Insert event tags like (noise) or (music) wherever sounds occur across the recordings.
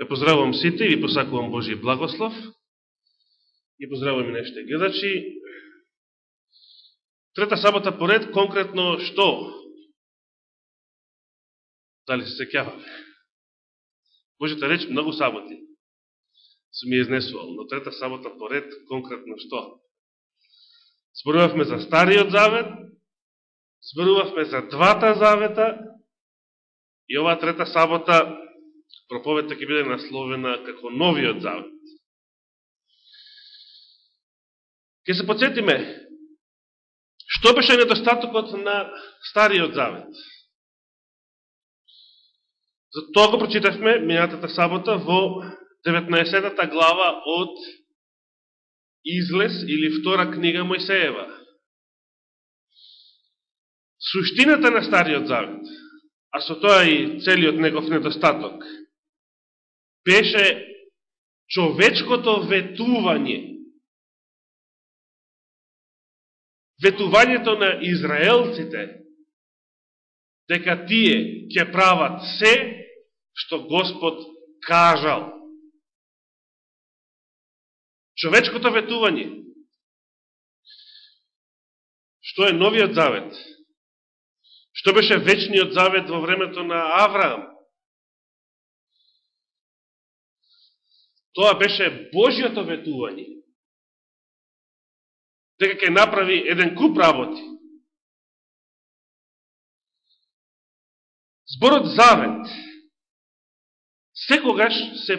Ве поздравувам сите и ви посакувам Божи благослов. И поздравувам и нашите гледачи. Трета сабота поред, конкретно што? Дали се секјаваме? Божите реч многу саботи се ми изнесувал, но трета сабота поред, конкретно што? Зборувавме за Стариот Завет, зборувавме за двата Завета и оваа трета сабота проповедта ќе биде насловена како Новиот Завет. Ке се подсетиме, што беше недостатокот на Стариот Завет? За тоа го прочитавме минатата сабота во 19 глава од Излез или втора книга Мојсеева. Суштината на Стариот Завет, а со тоа и целиот негов недостаток, беше човечкото ветување. Ветувањето на израелците дека тие ќе прават се што Господ кажал. Човечкото ветување. Што е новиот завет? Што беше вечниот завет во времето на Авраам? Тоа беше Божиото ветување. Дека ќе направи еден куп работи. Зборот завет секогаш се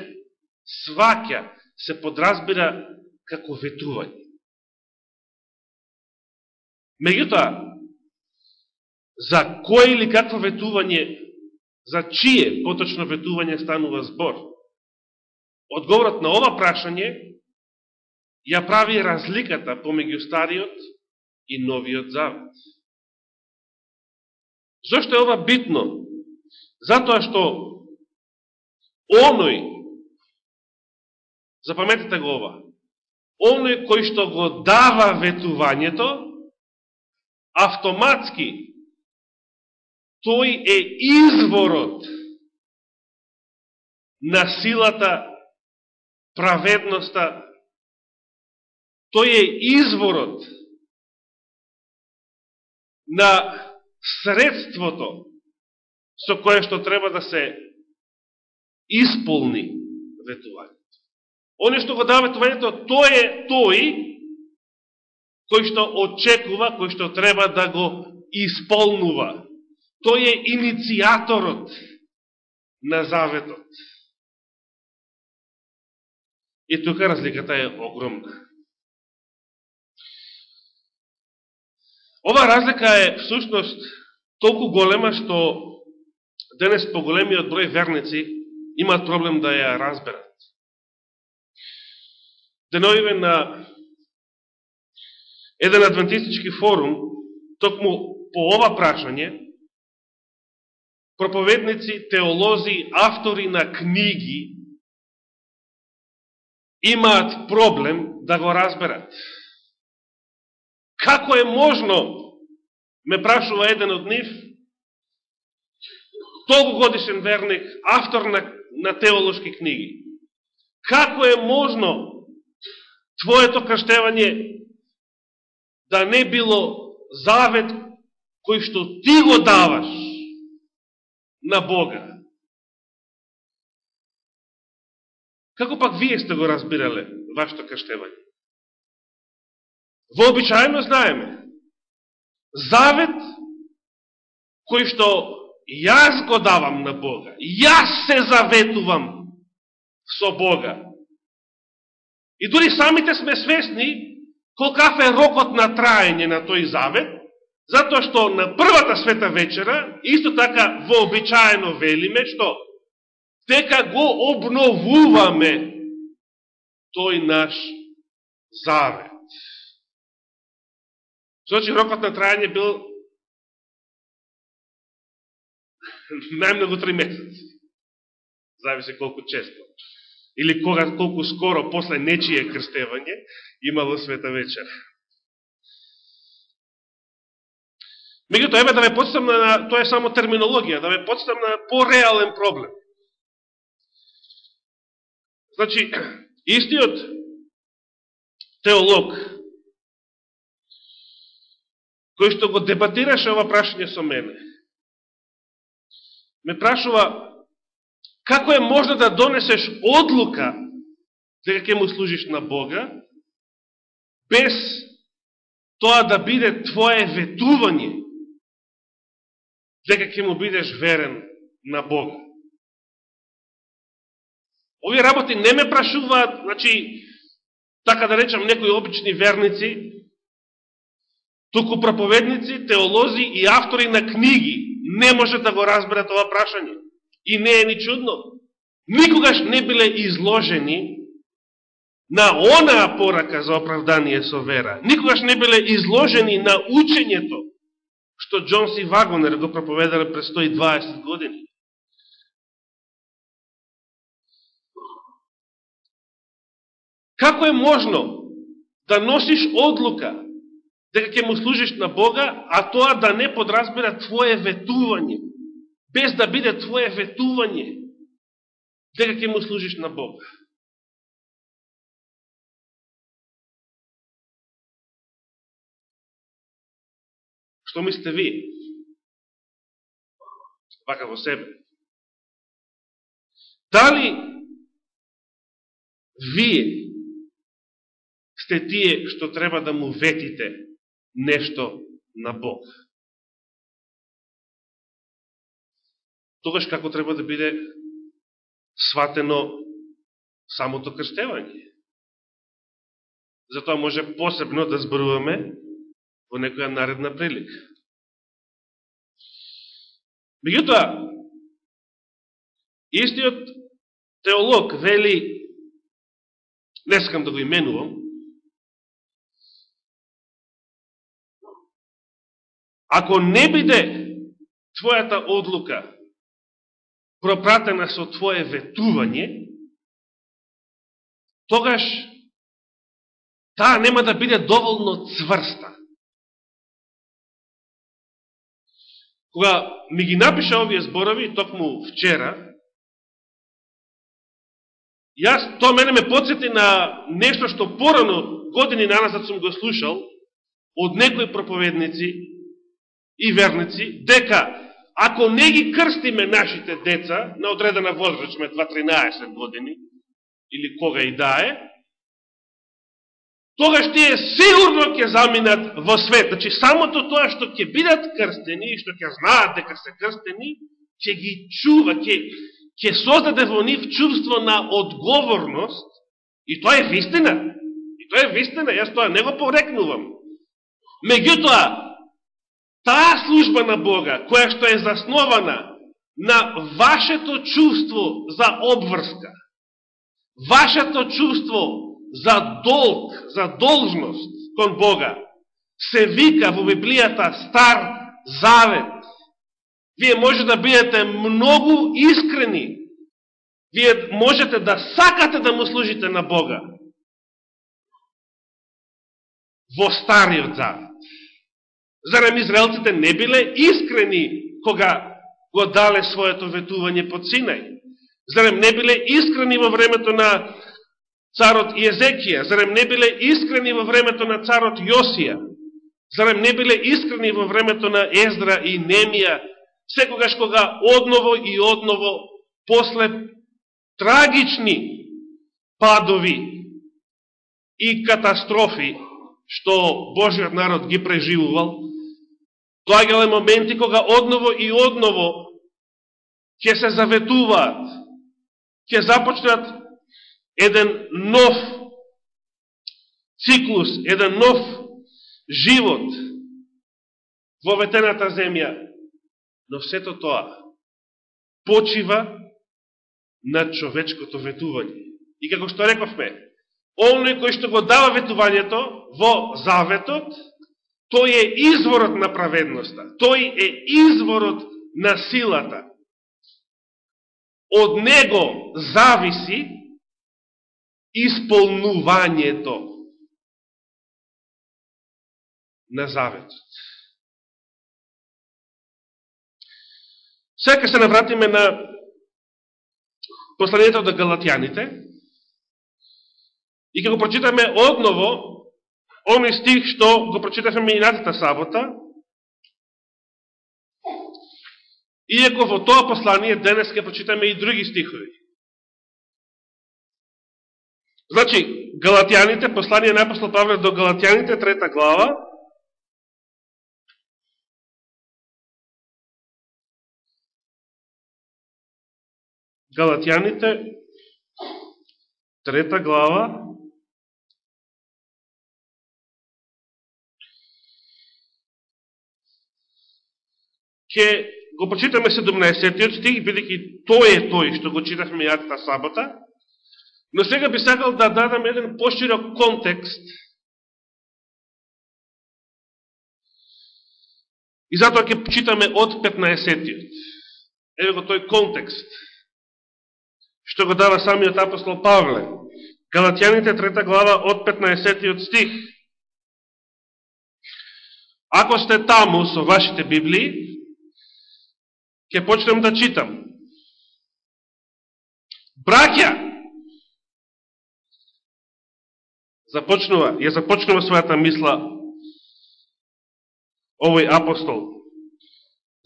сваќа се подразбира како ветување. Меѓутоа, за кој или какво ветување, за чие поточно ветување станува збор? Одговорот на ова прашање ја прави разликата помеѓу Стариот и Новиот Завет. Зошто е ова битно? Затоа што оној Запаметете го ова. Оној кој што го дава ветувањето, автоматски тој е изворот на силата, праведноста, тој е изворот на средството со кое што треба да се исполни ветувањето. Оне што го дава ветувањето, тој е тој кој што очекува, кој што треба да го исполнува. Тој е иницијаторот на заветот. И тука разликата е огромна. Ова разлика е всушност толку голема што денес поголемиот број верници имаат проблем да ја разберат деновиве на еден адвентистички форум, токму по ова прашање, проповедници, теолози, автори на книги имаат проблем да го разберат. Како е можно, ме прашува еден од нив, толку годишен верник, автор на, на теолошки книги. Како е можно твоето крштевање да не било завет кој што ти го даваш на Бога. Како пак вие сте го разбирале вашето каштевање? Вообичајно знаеме. Завет кој што јас го давам на Бога. Јас се заветувам со Бога. И дури самите сме свесни колкав е рокот на траење на тој завет, затоа што на првата света вечера, исто така вообичаено велиме, што дека го обновуваме тој наш завет. Значи, рокот на трајање бил (laughs) најмногу три месеци. Зависи колку често или кога колку скоро после нечие крстевање имало света вечер. Меѓуто, еве да ве подстам на, тоа е само терминологија, да ве подстам на пореален проблем. Значи, истиот теолог, кој што го дебатираше ова прашање со мене, ме прашува како е можно да донесеш одлука дека ќе му служиш на Бога, без тоа да биде твое ветување, дека ќе му бидеш верен на Бога. Овие работи не ме прашуваат, значи, така да речам, некои обични верници, туку проповедници, теолози и автори на книги не може да го разберат ова прашање. И не е ни чудно. Никогаш не биле изложени на онаа порака за оправдание со вера. Никогаш не биле изложени на учењето што Джонс и Вагонер го проповедале пред 120 години. Како е можно да носиш одлука дека ќе му служиш на Бога, а тоа да не подразбира твое ветување, без да биде твое ветување дека ќе му служиш на Бога? Што мислите ви? Вака во себе. Дали вие сте тие што треба да му ветите нешто на Бог. Тогаш како треба да биде сватено самото крстевање. Затоа може посебно да зборуваме во некоја наредна прилика. Меѓутоа, истиот теолог вели, не скам да го именувам, Ако не биде твојата одлука пропратена со твое ветување, тогаш таа нема да биде доволно цврста. Кога ми ги напиша овие зборови, токму вчера, јас, тоа мене ме подсети на нешто што порано години наназад сум го слушал од некои проповедници, и верници, дека ако не ги крстиме нашите деца на одредена возраст, сме 2-13 години, или кога и да е, тогаш тие сигурно ќе заминат во свет. Значи, самото тоа што ќе бидат крстени и што ќе знаат дека се крстени, ќе ги чува, ќе, ќе создаде во нив чувство на одговорност, и тоа е вистина. И тоа е вистина, јас тоа не го порекнувам. Меѓутоа, таа служба на Бога, која што е заснована на вашето чувство за обврска, вашето чувство за долг, за должност кон Бога, се вика во Библијата Стар Завет. Вие може да бидете многу искрени. Вие можете да сакате да му служите на Бога. Во Стариот Завет. Зарем израелците не биле искрени кога го дале своето ветување под Синај? Зарем не биле искрени во времето на царот Иезекија? Зарем не биле искрени во времето на царот Јосија? Зарем не биле искрени во времето на Ездра и Немија? Секогаш кога одново и одново после трагични падови и катастрофи што Божиот народ ги преживувал, Доаѓале моменти кога одново и одново ќе се заветуваат, ќе започнат еден нов циклус, еден нов живот во ветената земја. Но сето тоа почива на човечкото ветување. И како што рековме, оној кој што го дава ветувањето во заветот, Тој е изворот на праведноста. Тој е изворот на силата. Од него зависи исполнувањето на заветот. Сека се навратиме на посланието до галатјаните, И ќе го прочитаме одново оној стих што го прочитавме минатата сабота, Иако во тоа послание денес ќе прочитаме и други стихови. Значи, Галатјаните, послание на апостол Павле до Галатјаните, трета глава, Галатјаните, трета глава, ќе го прочитаме 17 стих, бидеќи тој е тој што го читавме јатата сабота, но сега би сакал да дадам еден поширок контекст и затоа ќе читаме од 15-тиот. Еве го тој контекст што го дава самиот апостол Павле. Галатјаните трета глава од 15-тиот стих. Ако сте таму со вашите Библии, ќе почнем да читам. Браќа, започнува, ја започнува својата мисла овој апостол.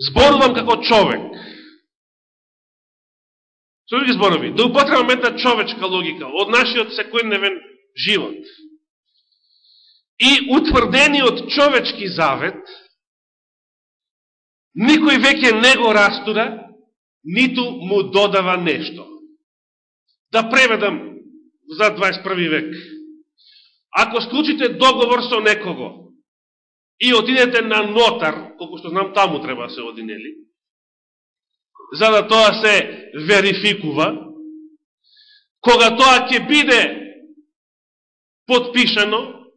Зборувам како човек. Со други зборови, да употребам една човечка логика од нашиот секојдневен живот. И утврдениот човечки завет – Никој веќе не го растура, ниту му додава нешто. Да преведам за 21 век. Ако склучите договор со некого и отидете на нотар, колко што знам таму треба да се одинели, за да тоа се верификува, кога тоа ќе биде подпишано,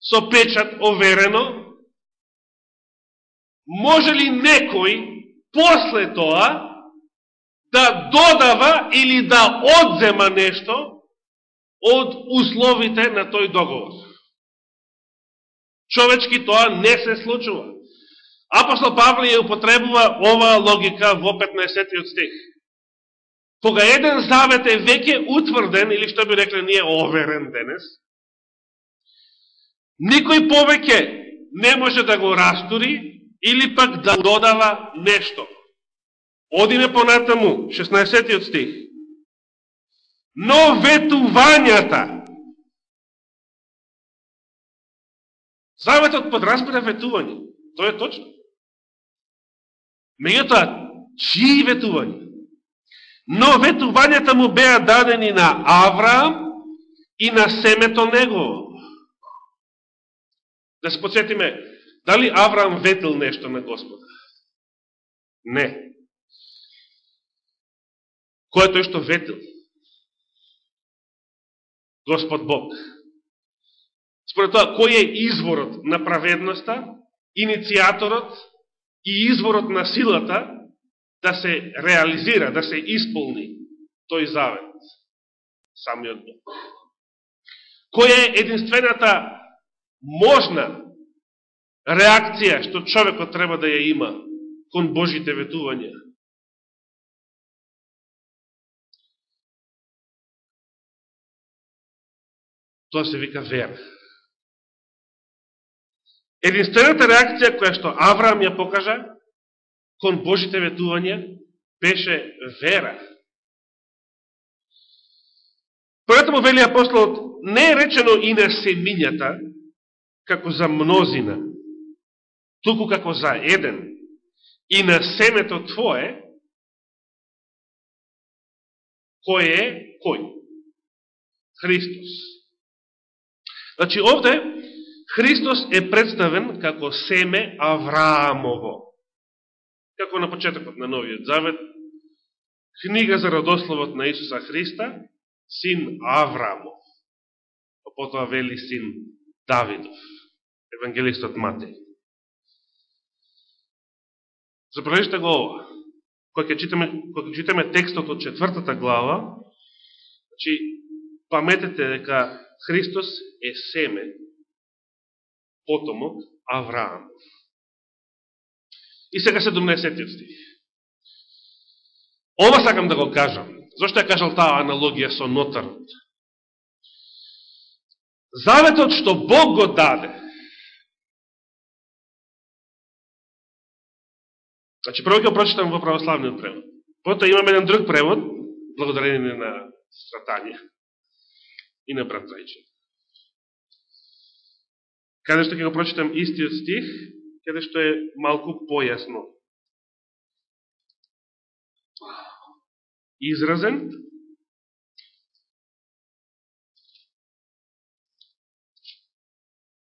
со печат оверено, може ли некој после тоа да додава или да одзема нешто од условите на тој договор? Човечки тоа не се случува. Апостол Павле ја употребува оваа логика во 15 стих. Кога еден завет е веќе утврден, или што би рекле ние оверен денес, никој повеќе не може да го растури, или пак да додава нешто. Одиме понатаму, 16 стих. Но ветувањата. Заветот подразбира ветување. Тоа е точно. Меѓутоа, чии ветување? Но ветувањата му беа дадени на Авраам и на семето негово. Да се подсетиме, Дали Авраам ветил нешто на Господа? Не. Кој е тој што ветил? Господ Бог. Според тоа, кој е изворот на праведноста, иницијаторот и изворот на силата да се реализира, да се исполни тој завет? Самиот Бог. Која е единствената можна реакција што човекот треба да ја има кон Божите ветувања. Тоа се вика вера. Единствената реакција која што Авраам ја покажа кон Божите ветувања беше вера. Поетому вели апостолот, не е речено и на семињата, како за мнозина, туку како за еден, и на семето Твое, кој е кој? Христос. Значи, овде, Христос е представен како семе Авраамово. Како на почетокот на Новиот Завет, книга за родословот на Исуса Христа, син Авраамов. Потоа вели син Давидов, евангелистот Матеј. Забележите го ова. Кога ќе читаме, кога читаме текстот од четвртата глава, значи, паметете дека Христос е семе, потомок Авраамов. И сега 17 стих. Ова сакам да го кажам. Зошто ја кажал таа аналогија со нотарот? Заветот што Бог го даде. Значи, прво ќе прочитам во православниот превод. Потоа имаме еден друг превод, благодарение на стратање и на брат Зајчев. Каде што ќе го прочитам истиот стих, каде што е малку појасно. Изразен,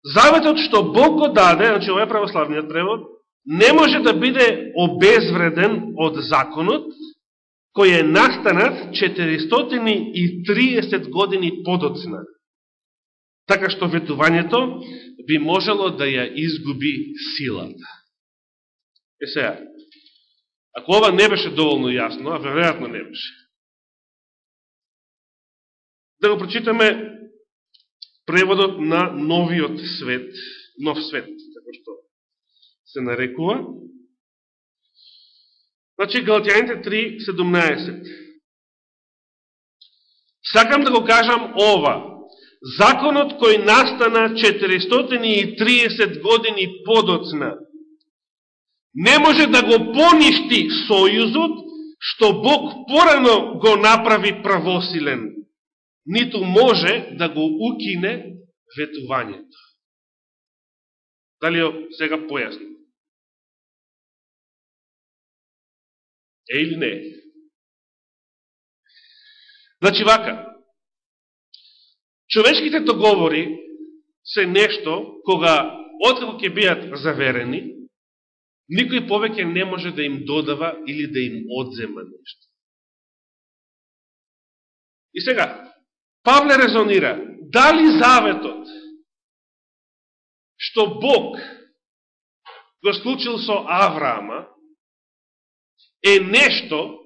Заветот што Бог го даде, значи ова е православниот превод, не може да биде обезвреден од законот, кој е настанат 430 години подоцна. Така што ветувањето би можело да ја изгуби силата. Е сега, ако ова не беше доволно јасно, а веројатно не беше, да го прочитаме преводот на новиот свет, нов свет, се нарекува. Значи, Галатјаните 3.17. Сакам да го кажам ова. Законот кој настана 430 години подоцна не може да го поништи сојузот што Бог порано го направи правосилен ниту може да го укине ветувањето. Дали сега појасно? Е или не? Значи вака, човечките договори се нешто кога откако ќе биат заверени, никој повеќе не може да им додава или да им одзема нешто. И сега, Павле резонира, дали заветот што Бог го склучил со Авраама е нешто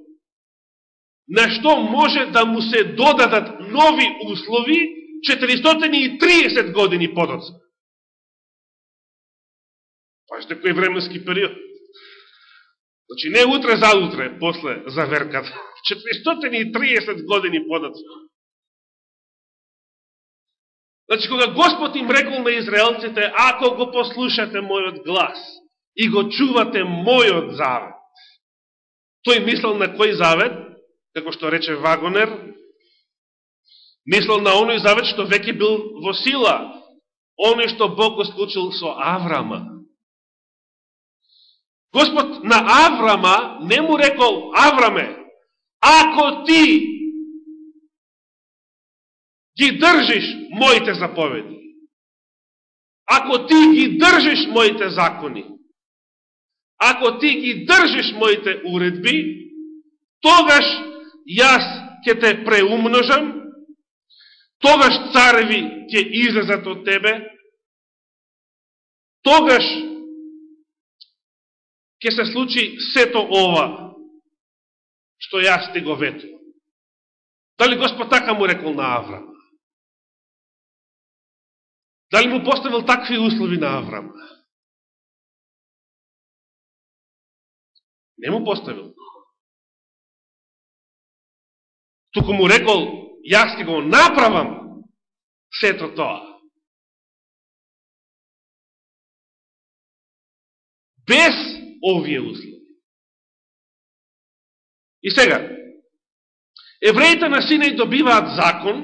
на што може да му се додадат нови услови 430 години подоцна. Пажете кој временски период. Значи не утре за утре, после заверката. (laughs) 430 години подоцна. Значи, кога Господ им рекол на израелците, ако го послушате мојот глас и го чувате мојот завет, тој мислел на кој завет? Како што рече Вагонер, мислел на оној завет што веќе бил во сила, оној што Бог го склучил со Аврама. Господ на Аврама не му рекол, Авраме, ако ти ги држиш моите заповеди, ако ти ги држиш моите закони, ако ти ги држиш моите уредби, тогаш јас ќе те преумножам, тогаш цареви ќе излезат од тебе, тогаш ќе се случи сето ова, што јас ти го ветувам. Дали Господ така му рекол на Авраам? Дали му поставил такви услови на Аврама? Не му поставил. Туку му рекол, јас ќе го направам сето тоа. Без овие услови. И сега, евреите на Синеј добиваат закон,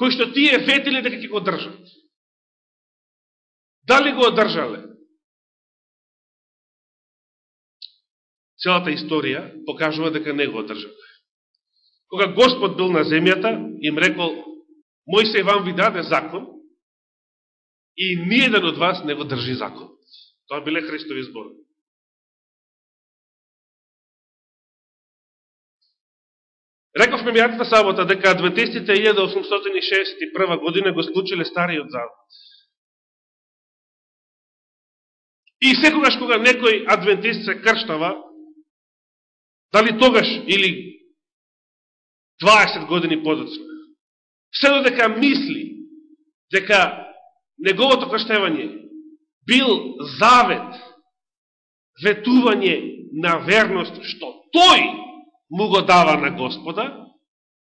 кој што тие ветили дека ќе го држат. Дали го одржале? Целата историја покажува дека не го одржале. Кога Господ бил на земјата, им рекол, мој се вам ви даде закон, и ниједен од вас не го држи закон. Тоа биле Христови зборови. Рековме мијатата сабота дека адвентистите 1861 година го склучиле Стариот Завет. И секогаш кога некој адвентист се крштава, дали тогаш или 20 години подоцна, се додека мисли дека неговото крштевање бил завет, ветување на верност, што тој му го дава на Господа,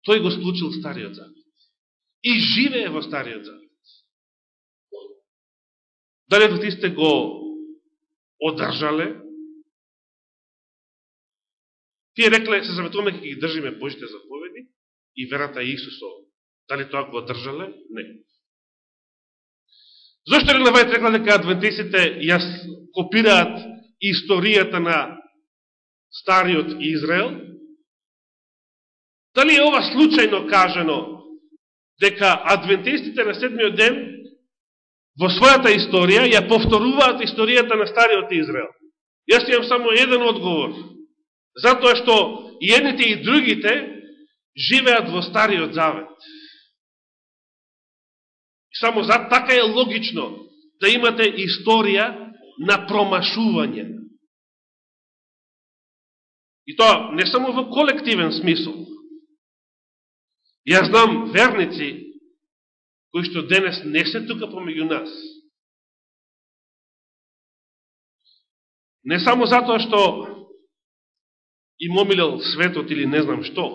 тој го склучил Стариот Завет. и живее во Стариот Завет. Дали адвентистите го одржале? Тие рекле, се заметуваме ке ги држиме Божите заповеди и верата Исусо. Дали тоа го држале? Не. Зошто Елена Вајт рекла дека адвентистите јас копираат историјата на Стариот Израел? Дали е ова случајно кажено дека адвентистите на седмиот ден во својата историја ја повторуваат историјата на Стариот Израел. Јас имам само еден одговор. Затоа што и едните и другите живеат во Стариот Завет. Само за така е логично да имате историја на промашување. И тоа не само во колективен смисол, Јас знам верници кои што денес не се тука помеѓу нас. Не само затоа што им омилел светот или не знам што,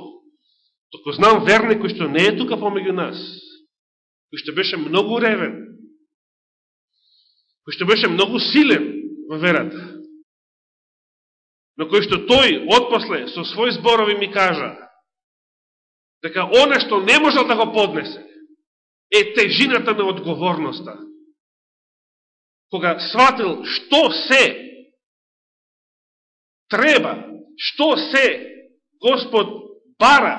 току знам верни кој што не е тука помеѓу нас, кој што беше многу ревен, кој што беше многу силен во верата, но кој што тој отпосле со своји зборови ми кажа, дека оне што не можел да го поднесе е тежината на одговорноста. Кога сватил што се треба, што се Господ бара,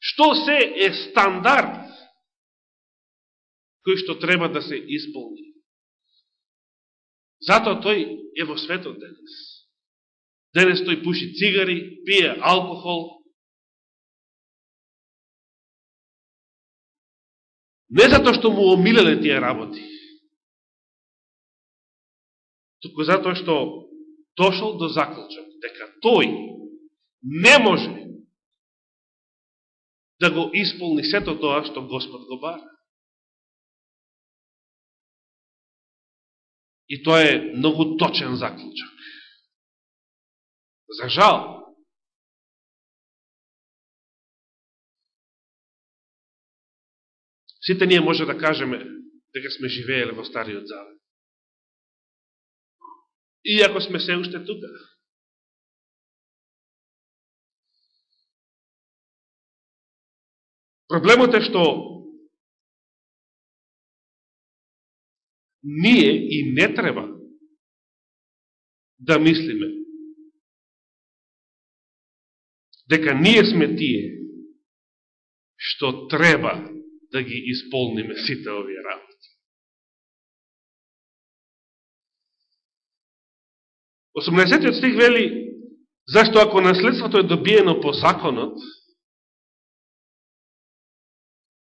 што се е стандард кој што треба да се исполни. Затоа тој е во светот денес. Денес тој пуши цигари, пие алкохол, Не затоа што му омилеле тие работи, туку затоа што дошол до заклучок, дека тој не може да го исполни сето тоа што Господ го бара. И тоа е многу точен заклучок. За жал, Сите ние може да кажеме дека сме живееле во Стариот Завет. Иако сме се уште тука. Проблемот е што ние и не треба да мислиме дека ние сме тие што треба да ги исполниме сите овие работи. 18 стих вели, зашто ако наследството е добиено по законот,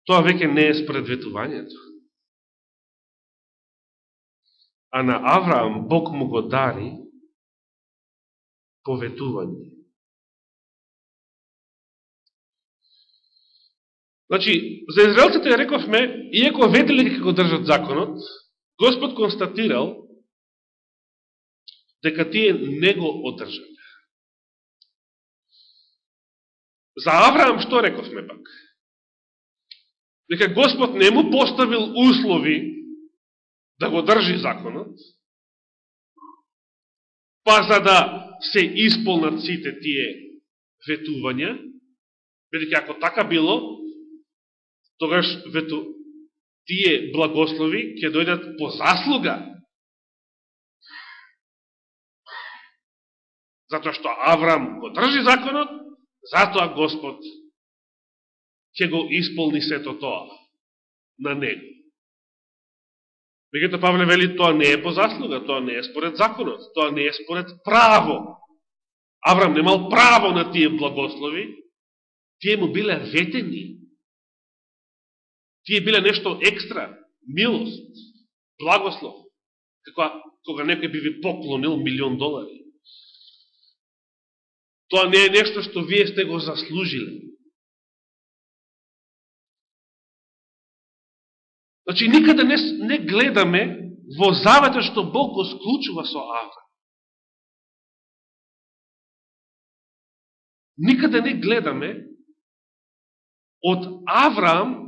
тоа веќе не е спредветувањето. А на Авраам Бог му го дари поветување. Значи, за израелците ја рековме, иако ветели како држат законот, Господ констатирал дека тие не го одржале. За Авраам што рековме пак? Дека Господ не му поставил услови да го држи законот, па за да се исполнат сите тие ветувања, бидеќи ако така било, тогаш вету, тие благослови ќе дојдат по заслуга. Затоа што Аврам го држи законот, затоа Господ ќе го исполни сето тоа на него. Мегато Павле вели, тоа не е по заслуга, тоа не е според законот, тоа не е според право. Аврам немал право на тие благослови, тие му биле ветени. Тие биле нешто екстра, милост, благослов, како кога некој би ви поклонил милион долари. Тоа не е нешто што вие сте го заслужили. Значи, никаде не, не гледаме во завета што Бог го склучува со Авраам. Никаде не гледаме од Авраам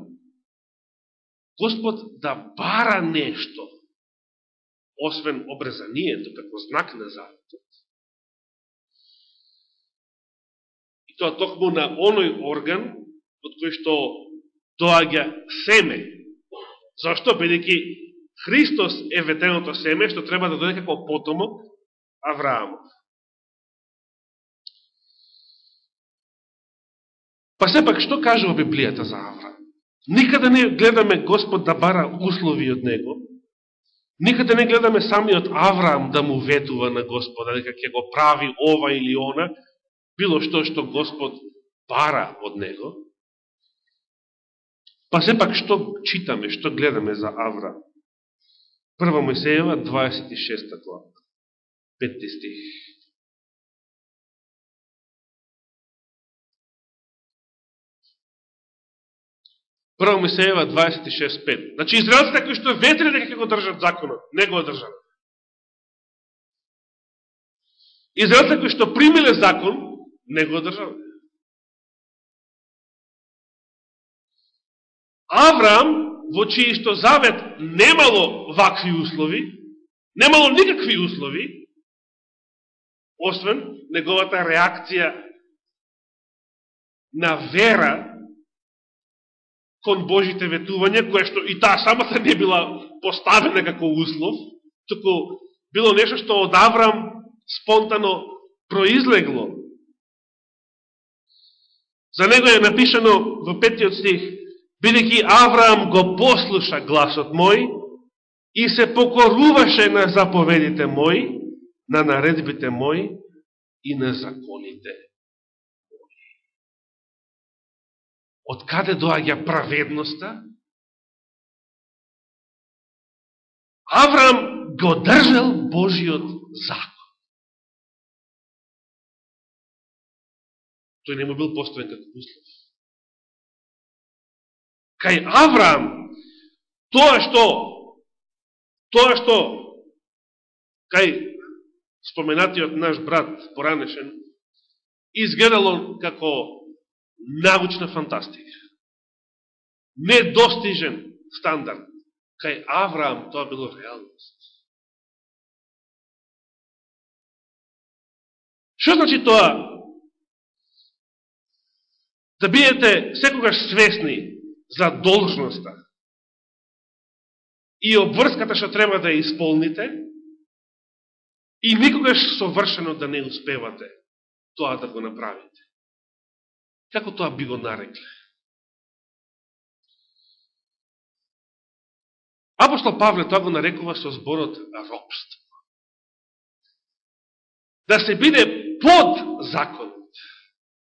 Господ да бара нешто, освен обрезанието како знак на заветот. И тоа токму на оној орган од кој што доаѓа семе. Зашто? Бидеќи Христос е ветеното семе што треба да дојде како потомок Авраамов. Па сепак, што кажува Библијата за Авраам? Никаде не гледаме Господ да бара услови од него, Никаде не гледаме самиот Авраам да му ветува на Господа, дека ќе го прави ова или она, било што што Господ пара од него. Па сепак што читаме, што гледаме за Авра. Прва Мојсеева, 26 глава, 5 стих. Прва Мисеева 26.5. Значи, израелците кои што ветре дека ќе го држат законот, не го држат. Израелците кои што примиле закон, не го одржат. Аврам во чиј што завет немало вакви услови, немало никакви услови, освен неговата реакција на вера кон Божите ветувања, која што и таа самата не била поставена како услов, туку било нешто што од Аврам спонтано произлегло. За него е напишано во петиот стих, бидеќи Авраам го послуша гласот мој и се покоруваше на заповедите мој, на наредбите мој и на законите од каде доаѓа праведноста? Авраам го држал Божиот закон. Тој не му бил поставен како услов. Кај Авраам, тоа што, тоа што, кај споменатиот наш брат поранешен, изгледало како научна фантастика. Недостижен стандард. Кај Авраам тоа било реалност. Што значи тоа? Да биете секогаш свесни за должноста и обврската што треба да ја исполните и никогаш совршено да не успевате тоа да го направите. Како тоа би го нарекле? Апостол Павле тоа го нарекува со зборот робство. Да се биде под законот.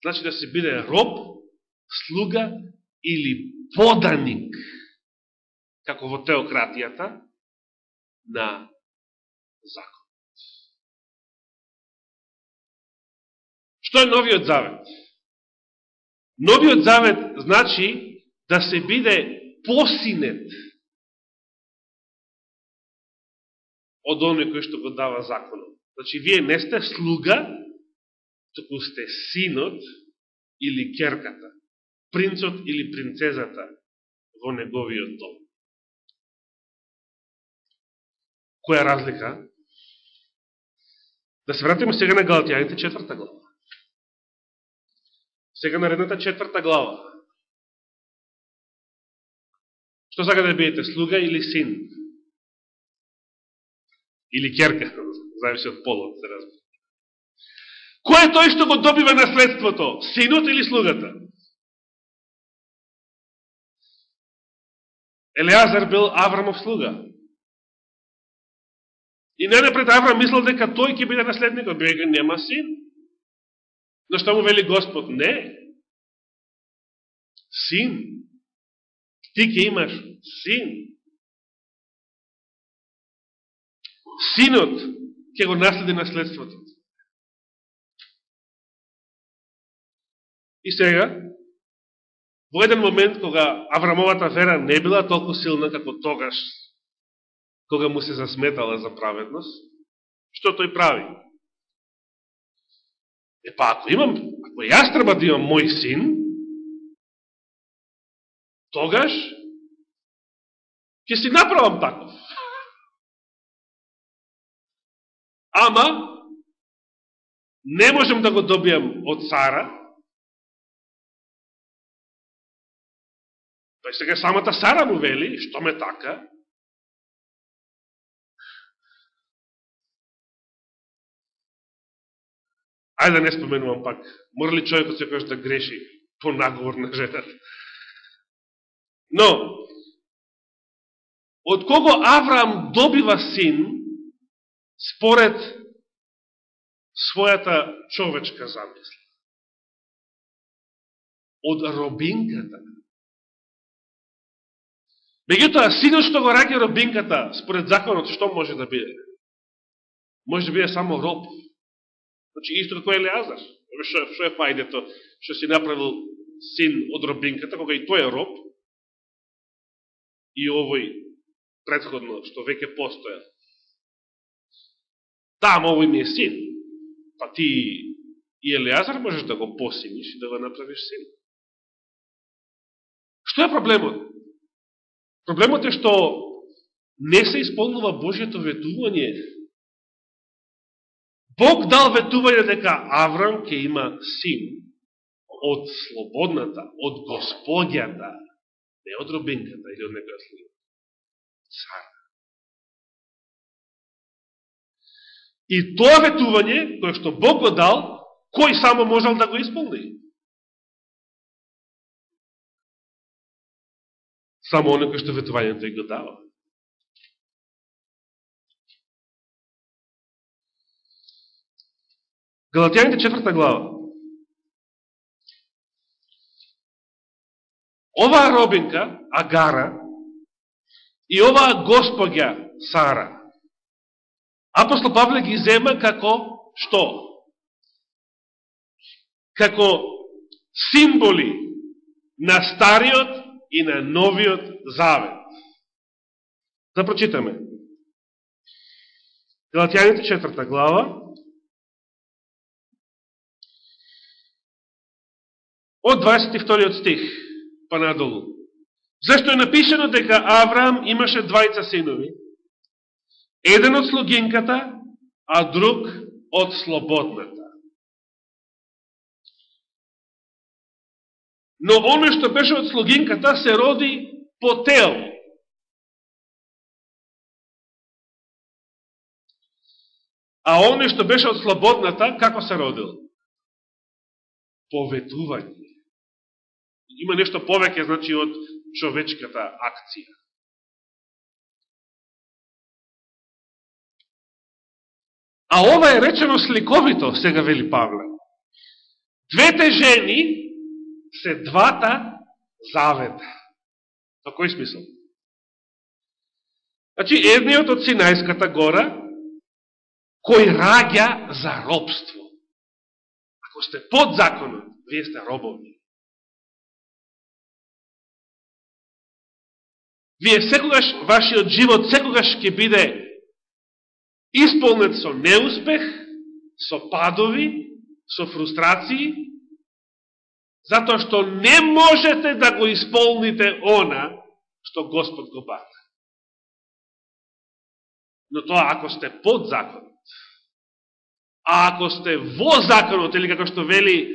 Значи да се биде роб, слуга или поданик, како во теократијата, на законот. Што е новиот завет? Новиот завет значи да се биде посинет од оној кој што го дава законот. Значи, вие не сте слуга, току сте синот или керката, принцот или принцезата во неговиот дом. Која разлика? Да се вратиме сега на Галатијаните четврта глава. Сега на редната четврта глава. Што сака да бидете, слуга или син? Или керка, (laughs) зависи од полот, се разбира. Кој е тој што го добива наследството? Синот или слугата? Елеазар бил Аврамов слуга. И не напред Аврам мислил дека тој ќе биде наследникот, бега нема син. Но што му вели Господ? Не. Син. Ти ќе имаш син. Синот ќе го наследи наследството. И сега, во еден момент, кога Аврамовата вера не била толку силна како тогаш, кога му се засметала за праведност, што тој прави? Е па ако имам, ако јас треба да имам мој син, тогаш ќе си направам таков. Ама, не можем да го добијам од Сара, па сега самата Сара му вели, што ме така, Ајде да не споменувам пак. Мора ли човекот секојаш да греши по наговор на жетата? Но, од кого Авраам добива син, според својата човечка замисла? Од робинката. Меѓутоа, синот што го раѓа робинката, според законот, што може да биде? Може да биде само роб. Значи, исто како Елеазар. Шо, шо е фајдето што си направил син од робинката, кога и тој е роб, и овој предходно, што веќе постоја. Там овој ми е син. Па ти и Елеазар можеш да го посиниш и да го направиш син. Што е проблемот? Проблемот е што не се исполнува Божијето ветување Бог дал ветување дека Аврам ќе има син од слободната, од господјата, не од робинката или од некоја слуга. Цар. И тоа ветување, кое што Бог го дал, кој само можел да го исполни? Само оне кој што ветувањето и го дава. Галатијаните четврта глава. Оваа робинка, Агара, и оваа господја, Сара, апостол Павле ги зема како што? Како символи на стариот и на новиот завет. Да прочитаме. Галатјаните четврта глава, од 22 стих па надолу. Зашто е напишено дека Авраам имаше двајца синови, еден од слугинката, а друг од слободната. Но оно што беше од слугинката се роди по тело. А оно што беше од слободната, како се родил? Поветување има нешто повеќе, значи, од човечката акција. А ова е речено сликовито, сега вели Павле. Двете жени се двата завета. Во кој смисол? Значи, едниот од Синајската гора, кој раѓа за робство. Ако сте под законот, вие сте робови. Вие секогаш, вашиот живот секогаш ќе биде исполнет со неуспех, со падови, со фрустрации, затоа што не можете да го исполните она што Господ го бара. Но тоа ако сте под законот, а ако сте во законот, или како што вели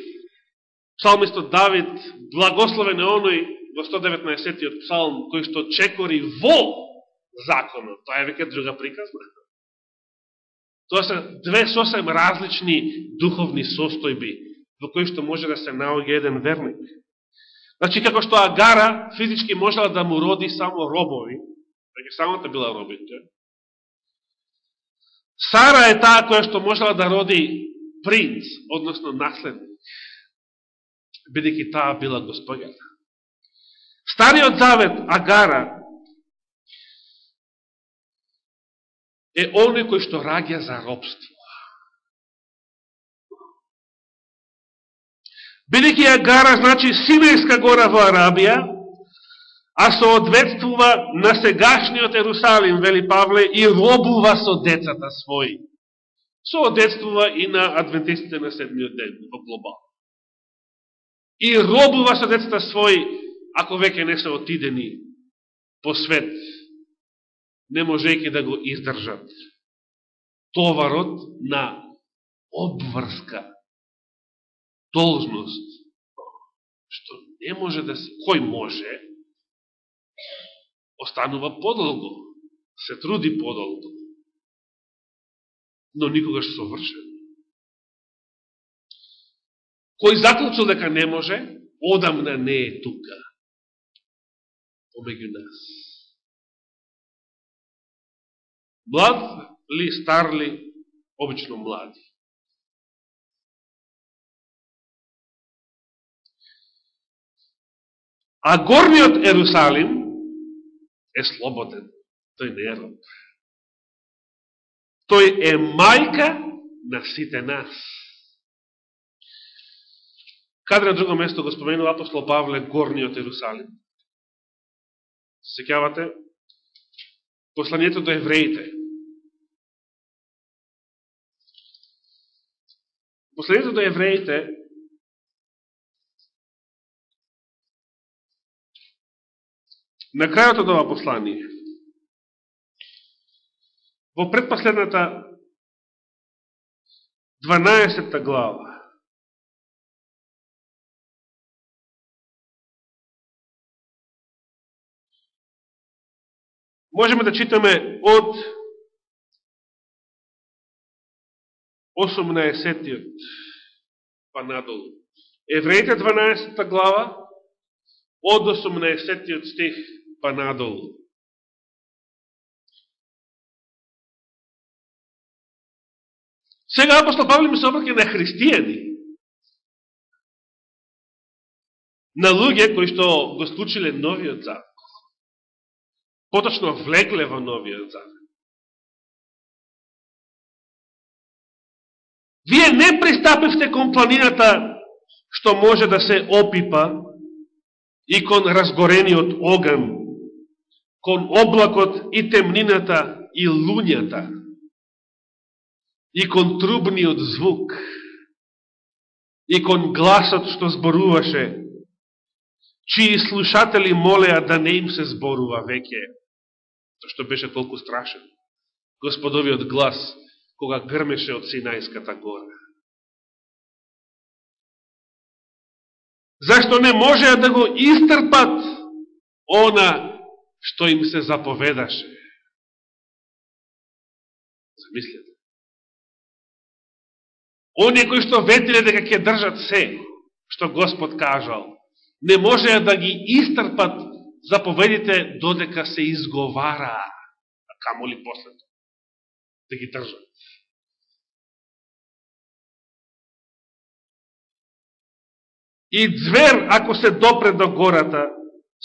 псалмистот Давид, благословен е оној во 119-тиот псалм, кој што чекори во законот, тоа е веќе друга приказна. Тоа се две сосем различни духовни состојби, во кој што може да се наоѓа еден верник. Значи, како што Агара физички можела да му роди само робови, така самата била робите, Сара е таа која што можела да роди принц, односно наследник, бидеќи таа била господјата. Стариот завет, Агара, е оној кој што раѓа за робство. Бидеќи Агара значи Синејска гора во Арабија, а соодветствува на сегашниот Ерусалим, вели Павле, и робува со децата своји. Соодветствува и на адвентистите на седмиот ден во глобал. И робува со децата своји ако веќе не се отидени по свет не можејќи да го издржат товарот на обврска, должност, што не може да се, кој може, останува подолго, се труди подолго, но никогаш совршен. Кој заклучил дека не може, одамна не е тука, помеѓу нас. Млад ли, стар ли, обично млади. А горниот Ерусалим е слободен. Тој не е роб. Тој е мајка на сите нас. Каде на друго место го споменува апостол Павле горниот Ерусалим? Секјавате? Посланието до евреите. Посланието до евреите на крајот од ова послание. Во предпоследната 12 глава. Можеме да читаме од 18-тиот па надолу. Евреите 12 глава од 18-тиот стих па надолу. Сега апостол Павле ми се обрке на христијани, на луѓе кои што го случиле новиот закон поточно влегле во новиот закон. Вие не пристапивте кон планината што може да се опипа и кон разгорениот оган, кон облакот и темнината и луњата, и кон трубниот звук, и кон гласот што зборуваше, чии слушатели молеа да не им се зборува веќе, што беше толку страшен. Господовиот глас, кога грмеше од Синајската гора. Зашто не можеа да го истрпат она што им се заповедаше? Замислете. Оние кои што ветиле дека ќе држат се, што Господ кажал, не можеа да ги истрпат заповедите додека се изговара, а камо ли после да ги држат. И звер, ако се допре до гората,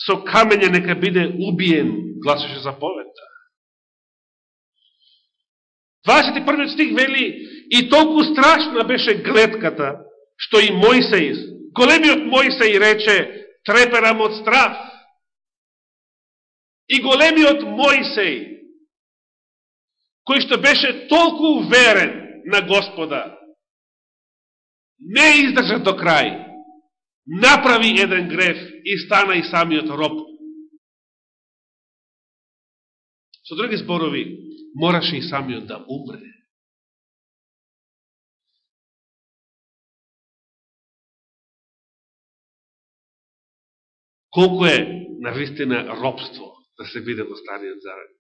со камење нека биде убиен, гласеше заповедта. 21 стих вели, и толку страшна беше гледката, што и Мојсеј, големиот Мојсеј рече, треперам од страх, и големиот Мојсеј, кој што беше толку уверен на Господа, не издржа до крај, направи еден греф и стана и самиот роб. Со други зборови, мораше и самиот да умре. Колко е навистина робство да се биде во Стариот Завет.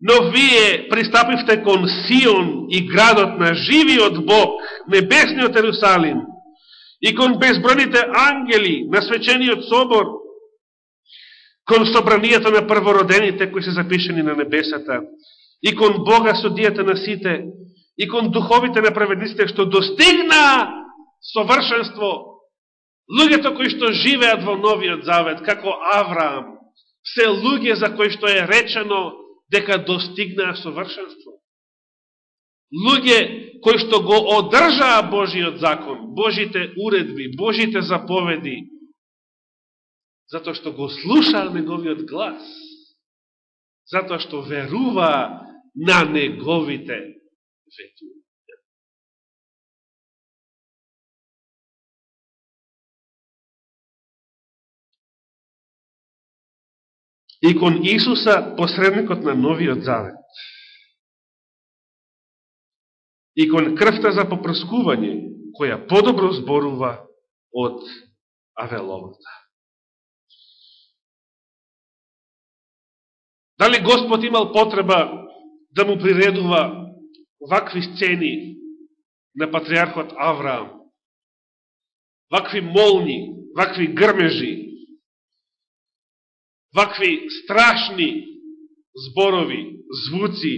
Но вие пристапивте кон Сион и градот на живиот Бог, небесниот Ерусалим, и кон безбројните ангели на свечениот собор, кон собранијата на првородените кои се запишени на небесата, и кон Бога судијата на сите, и кон духовите на праведниците, што достигна совршенство Луѓето кои што живеат во Новиот Завет, како Авраам, се луѓе за кои што е речено дека достигнаа совршенство. Луѓе кои што го одржаа Божиот закон, Божите уредби, Божите заповеди, затоа што го слушаа Неговиот глас, затоа што верува на Неговите ветувања. И кон Исуса, посредникот на новиот завет. И кон крвта за попрскување, која подобро зборува од Авеловата. Дали Господ имал потреба да му приредува вакви сцени на патриархот Авраам, вакви молни, вакви грмежи, вакви страшни зборови, звуци,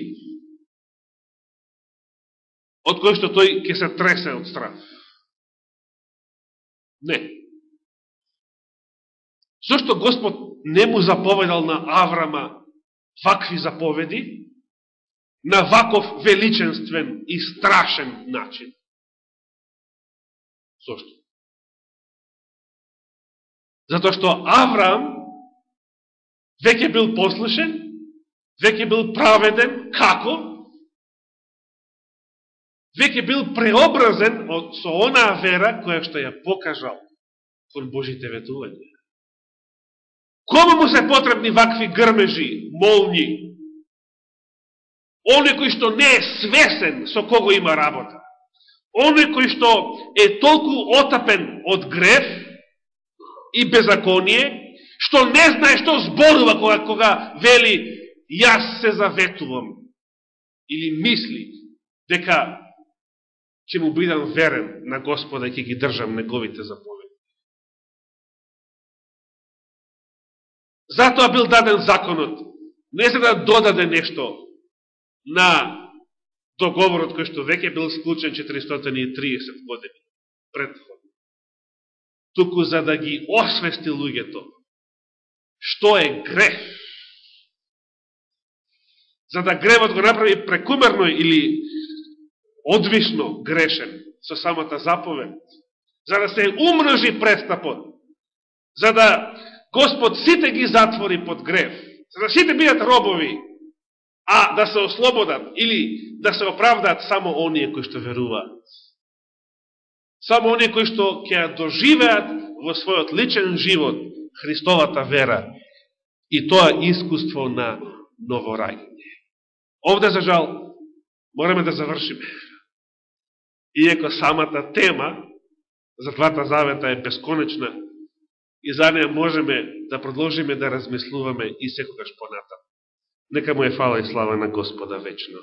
од кои што тој ќе се тресе од страх. Не. Зошто Господ не му заповедал на Аврама вакви заповеди, на ваков величенствен и страшен начин? Зошто? Затоа што Аврам веќе бил послушен, веќе бил праведен, како? Веќе бил преобразен од со онаа вера која што ја покажал кон Божите ветувања. Кому му се потребни вакви грмежи, молни? Оне кој што не е свесен со кого има работа. Оне кој што е толку отапен од греф, и беззаконие, што не знае што зборува кога, кога вели јас се заветувам или мисли дека ќе му бидам верен на Господа и ќе ги држам неговите заповеди. Затоа бил даден законот, не за да додаде нешто на договорот кој што веќе бил склучен 430 години предходно. Туку за да ги освести луѓето што е грех? За да гревот го направи прекумерно или одвишно грешен со самата заповед. За да се умножи престапот. За да Господ сите ги затвори под грев. За да сите бидат робови. А да се ослободат или да се оправдат само оние кои што веруваат. Само оние кои што ќе ја доживеат во својот личен живот Христовата вера и тоа искуство на новораѓање. Овде, за жал, мораме да завршиме. Иеко самата тема за двата завета е бесконечна и за неја можеме да продолжиме да размислуваме и секогаш понатам. Нека му е фала и слава на Господа вечно.